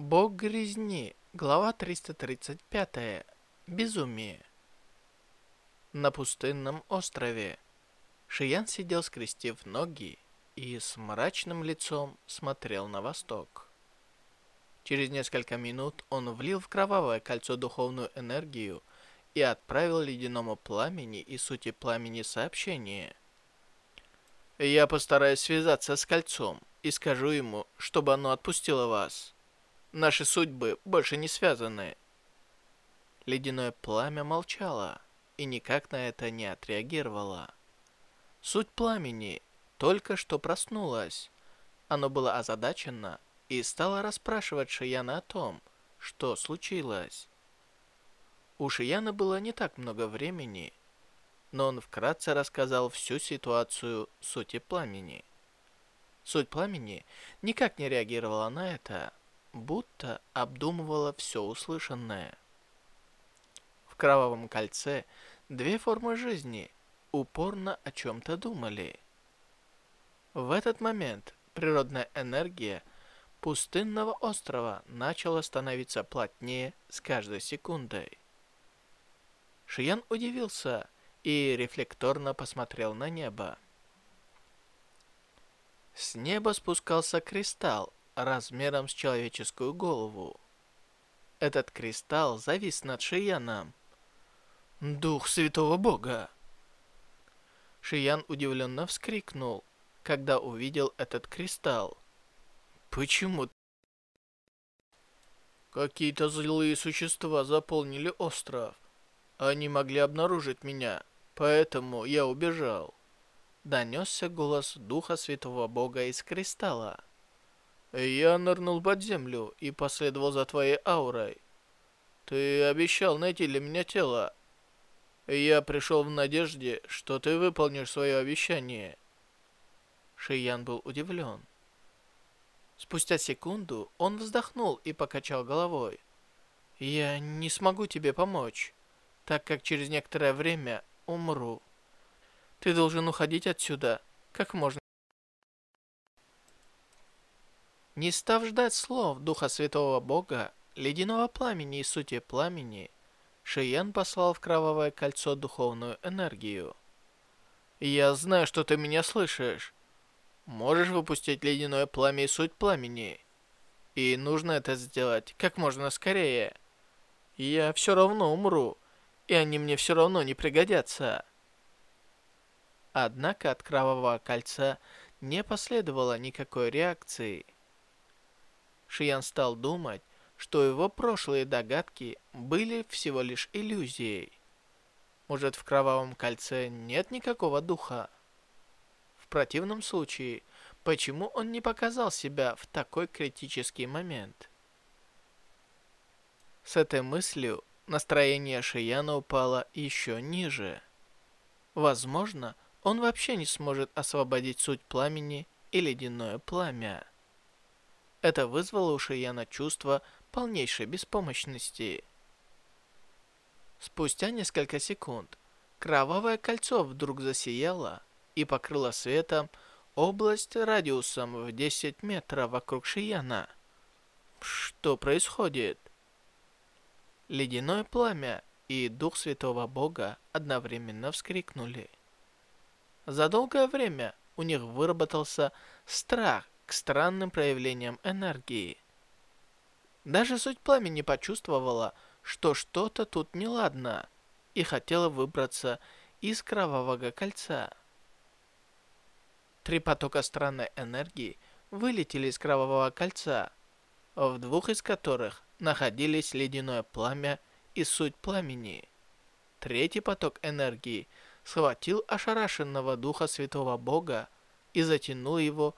Бог грязни. Глава 335. Безумие. На пустынном острове Шиян сидел, скрестив ноги, и с мрачным лицом смотрел на восток. Через несколько минут он влил в кровавое кольцо духовную энергию и отправил ледяному пламени и сути пламени сообщение. «Я постараюсь связаться с кольцом и скажу ему, чтобы оно отпустило вас». Наши судьбы больше не связаны. Ледяное пламя молчало и никак на это не отреагировало. Суть пламени только что проснулась. Оно было озадачено и стало расспрашивать Шияна о том, что случилось. У Шияна было не так много времени, но он вкратце рассказал всю ситуацию сути пламени. Суть пламени никак не реагировала на это, будто обдумывала все услышанное. В кровавом кольце две формы жизни упорно о чем-то думали. В этот момент природная энергия пустынного острова начала становиться плотнее с каждой секундой. Шиян удивился и рефлекторно посмотрел на небо. С неба спускался кристалл размером с человеческую голову. Этот кристалл завис над Шияном. «Дух Святого Бога!» Шиян удивленно вскрикнул, когда увидел этот кристалл. «Почему?» Какие-то злые существа заполнили остров. Они могли обнаружить меня, поэтому я убежал. Донесся голос Духа Святого Бога из кристалла. Я нырнул под землю и последовал за твоей аурой. Ты обещал найти для меня тело. Я пришел в надежде, что ты выполнишь свое обещание. Шиян был удивлен. Спустя секунду он вздохнул и покачал головой. «Я не смогу тебе помочь, так как через некоторое время умру. Ты должен уходить отсюда как можно Не став ждать слов Духа Святого Бога, ледяного пламени и сути пламени, Шиен послал в Кровавое Кольцо духовную энергию. «Я знаю, что ты меня слышишь. Можешь выпустить ледяное пламя и суть пламени. И нужно это сделать как можно скорее. Я все равно умру, и они мне все равно не пригодятся». Однако от Кровавого Кольца не последовало никакой реакции – Шиян стал думать, что его прошлые догадки были всего лишь иллюзией. Может, в Кровавом Кольце нет никакого духа? В противном случае, почему он не показал себя в такой критический момент? С этой мыслью настроение Шияна упало еще ниже. Возможно, он вообще не сможет освободить суть пламени и ледяное пламя. Это вызвало у Шияна чувство полнейшей беспомощности. Спустя несколько секунд кровавое кольцо вдруг засияло и покрыло светом область радиусом в 10 метров вокруг Шияна. Что происходит? Ледяное пламя и Дух Святого Бога одновременно вскрикнули. За долгое время у них выработался страх к странным проявлениям энергии. Даже суть пламени почувствовала, что что-то тут неладно, и хотела выбраться из кровавого кольца. Три потока странной энергии вылетели из кровавого кольца, в двух из которых находились ледяное пламя и суть пламени. Третий поток энергии схватил ошарашенного духа святого бога и затянул его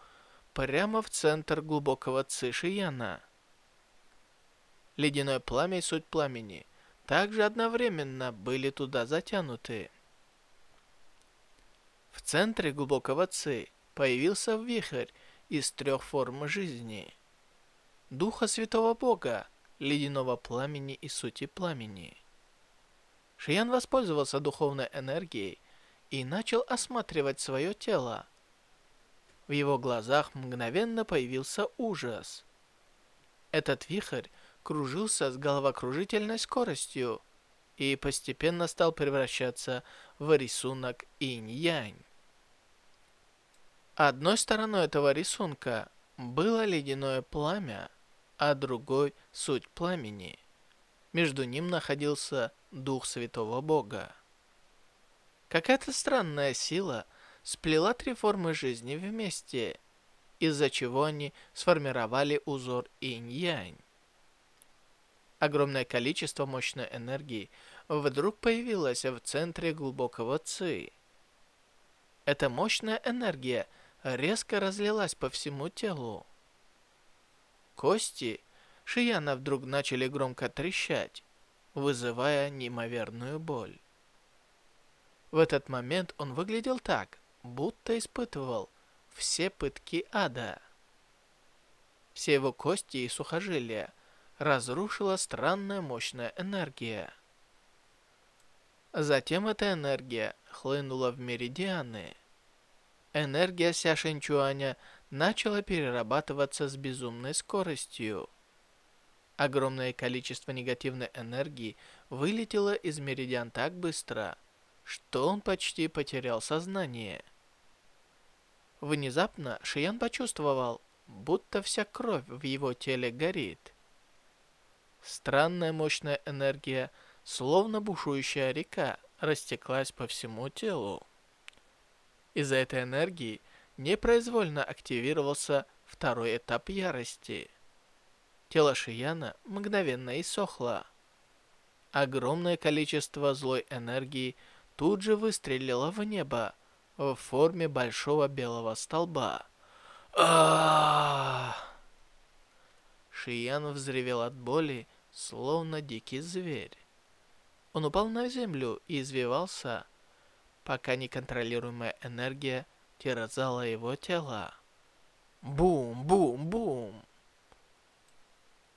прямо в центр глубокого цишияна. Ледяное пламя и суть пламени также одновременно были туда затянуты. В центре глубокого ци появился вихрь из трех форм жизни. Духа Святого Бога, ледяного пламени и сути пламени. Шиян воспользовался духовной энергией и начал осматривать свое тело. В его глазах мгновенно появился ужас. Этот вихрь кружился с головокружительной скоростью и постепенно стал превращаться в рисунок инь-янь. Одной стороной этого рисунка было ледяное пламя, а другой — суть пламени. Между ним находился Дух Святого Бога. Какая-то странная сила сплела три формы жизни вместе, из-за чего они сформировали узор инь-янь. Огромное количество мощной энергии вдруг появилось в центре глубокого ци. Эта мощная энергия резко разлилась по всему телу. Кости Шияна вдруг начали громко трещать, вызывая неимоверную боль. В этот момент он выглядел так, будто испытывал все пытки ада. Все его кости и сухожилия разрушила странная мощная энергия. Затем эта энергия хлынула в меридианы. Энергия Ся Шэньчуаня начала перерабатываться с безумной скоростью. Огромное количество негативной энергии вылетело из меридиан так быстро, что он почти потерял сознание. Внезапно Шиян почувствовал, будто вся кровь в его теле горит. Странная мощная энергия, словно бушующая река, растеклась по всему телу. Из-за этой энергии непроизвольно активировался второй этап ярости. Тело Шияна мгновенно иссохло. Огромное количество злой энергии тут же выстрелило в небо в форме большого белого столба. а Шиян взревел от боли, словно дикий зверь. Он упал на землю и извивался, пока неконтролируемая энергия терзала его тело. Бум-бум-бум!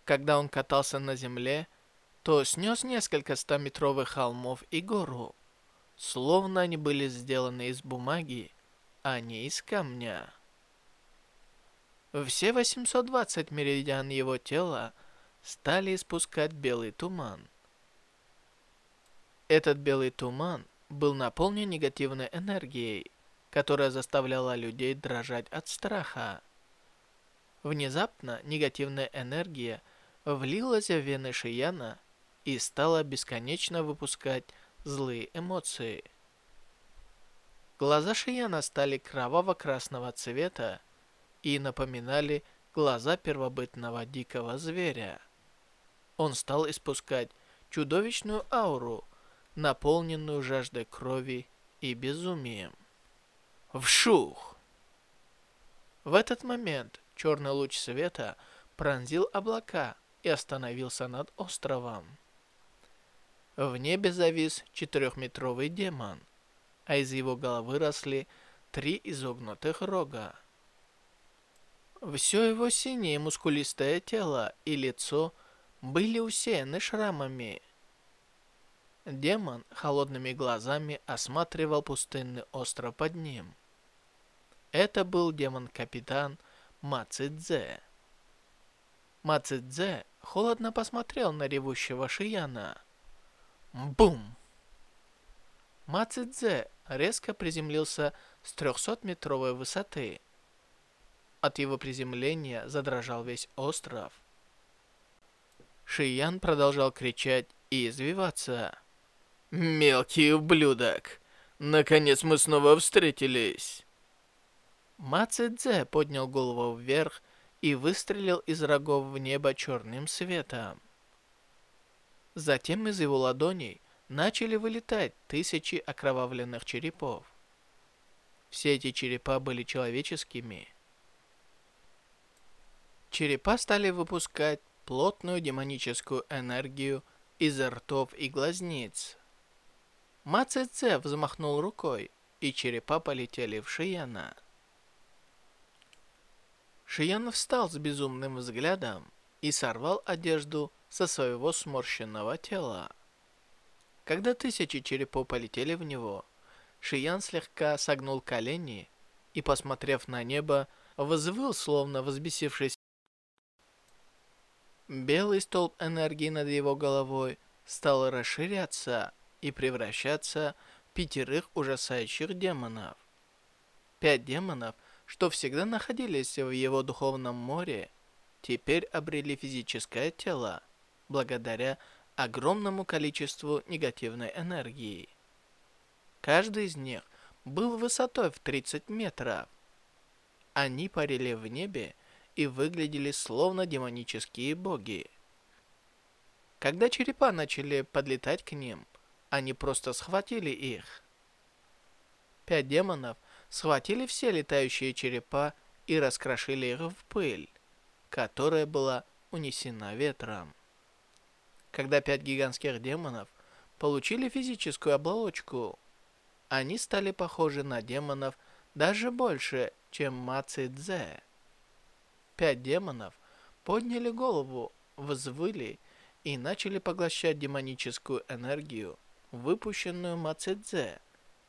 Когда он катался на земле, то снес несколько стометровых холмов и гору, словно они были сделаны из бумаги, а не из камня. Все 820 меридиан его тела стали испускать белый туман. Этот белый туман был наполнен негативной энергией, которая заставляла людей дрожать от страха. Внезапно негативная энергия влилась в вены Шияна и стала бесконечно выпускать злые эмоции. Глаза Шияна стали кроваво-красного цвета и напоминали глаза первобытного дикого зверя. Он стал испускать чудовищную ауру, наполненную жаждой крови и безумием. Вшух! В этот момент черный луч света пронзил облака и остановился над островом. В небе завис четырехметровый демон, а из его головы росли три изогнутых рога. Все его синее мускулистое тело и лицо были усеяны шрамами. Демон холодными глазами осматривал пустынный остров под ним. Это был демон-капитан Мацидзе. Мацидзе холодно посмотрел на ревущего Шияна. Бум! Мацидзе резко приземлился с 300-метровой высоты. От его приземления задрожал весь остров. Шиян продолжал кричать и извиваться. «Мелкий ублюдок! Наконец мы снова встретились!» Ма Цзэ поднял голову вверх и выстрелил из рогов в небо черным светом. Затем из его ладоней начали вылетать тысячи окровавленных черепов. Все эти черепа были человеческими. Черепа стали выпускать плотную демоническую энергию из ртов и глазниц. Ма Цзэ взмахнул рукой, и черепа полетели в Шияна. Шиян встал с безумным взглядом и сорвал одежду со своего сморщенного тела. Когда тысячи черепов полетели в него, Шиян слегка согнул колени и, посмотрев на небо, взвыл, словно взбесившись. Белый столб энергии над его головой стал расширяться и превращаться в пятерых ужасающих демонов. Пять демонов, что всегда находились в его духовном море, теперь обрели физическое тело, благодаря огромному количеству негативной энергии. Каждый из них был высотой в 30 метров. Они парили в небе и выглядели словно демонические боги. Когда черепа начали подлетать к ним, они просто схватили их. Пять демонов схватили все летающие черепа и раскрошили их в пыль, которая была унесена ветром. Когда пять гигантских демонов получили физическую оболочку, они стали похожи на демонов даже больше, чем Маци Цзэ. Пять демонов подняли голову, взвыли и начали поглощать демоническую энергию, выпущенную Мацидзе,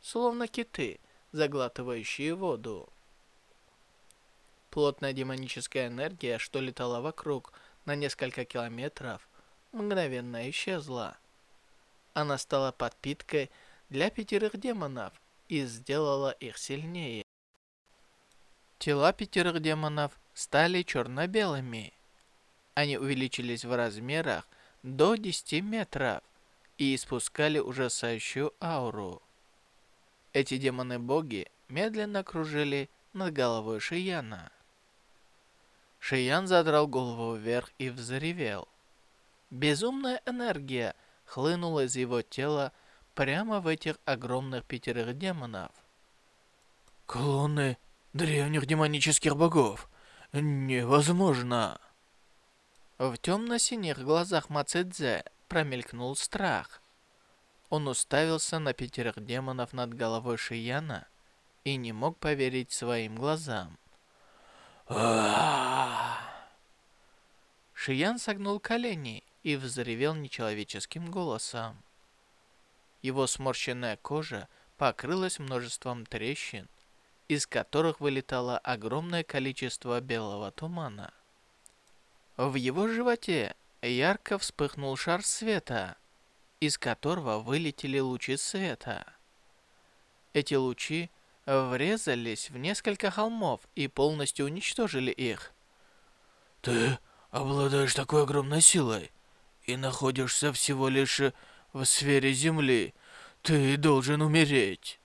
словно киты, заглатывающие воду. Плотная демоническая энергия, что летала вокруг на несколько километров, мгновенно исчезла. Она стала подпиткой для пятерых демонов и сделала их сильнее. Тела пятерых демонов стали черно-белыми. Они увеличились в размерах до 10 метров и испускали ужасающую ауру. Эти демоны-боги медленно кружили над головой Шияна. Шиян задрал голову вверх и взревел. Безумная энергия хлынула из его тела прямо в этих огромных пятерых демонов. «Клоны древних демонических богов! Невозможно!» В темно-синих глазах Мацедзе промелькнул страх. Он уставился на пятерых демонов над головой Шияна и не мог поверить своим глазам. Шиян согнул колени и взревел нечеловеческим голосом. Его сморщенная кожа покрылась множеством трещин, из которых вылетало огромное количество белого тумана. В его животе ярко вспыхнул шар света, из которого вылетели лучи света. Эти лучи врезались в несколько холмов и полностью уничтожили их. «Ты обладаешь такой огромной силой и находишься всего лишь в сфере Земли. Ты должен умереть!»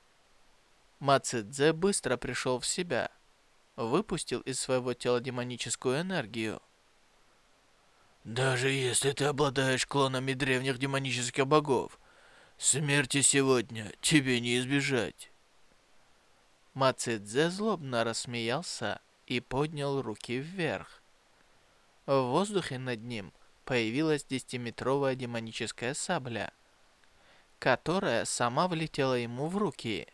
Мацидзе быстро пришел в себя, выпустил из своего тела демоническую энергию даже если ты обладаешь клонами древних демонических богов, смерти сегодня тебе не избежать. Мацидзе злобно рассмеялся и поднял руки вверх. В воздухе над ним появилась десятиметровая демоническая сабля, которая сама влетела ему в руки.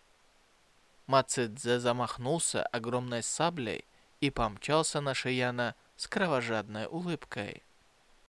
Мацидзе замахнулся огромной саблей и помчался на Шияна с кровожадной улыбкой.